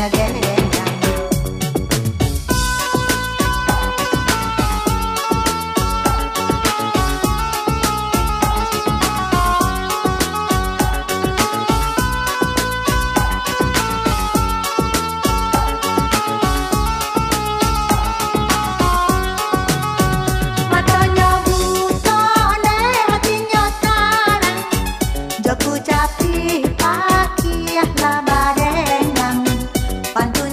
again Pantunya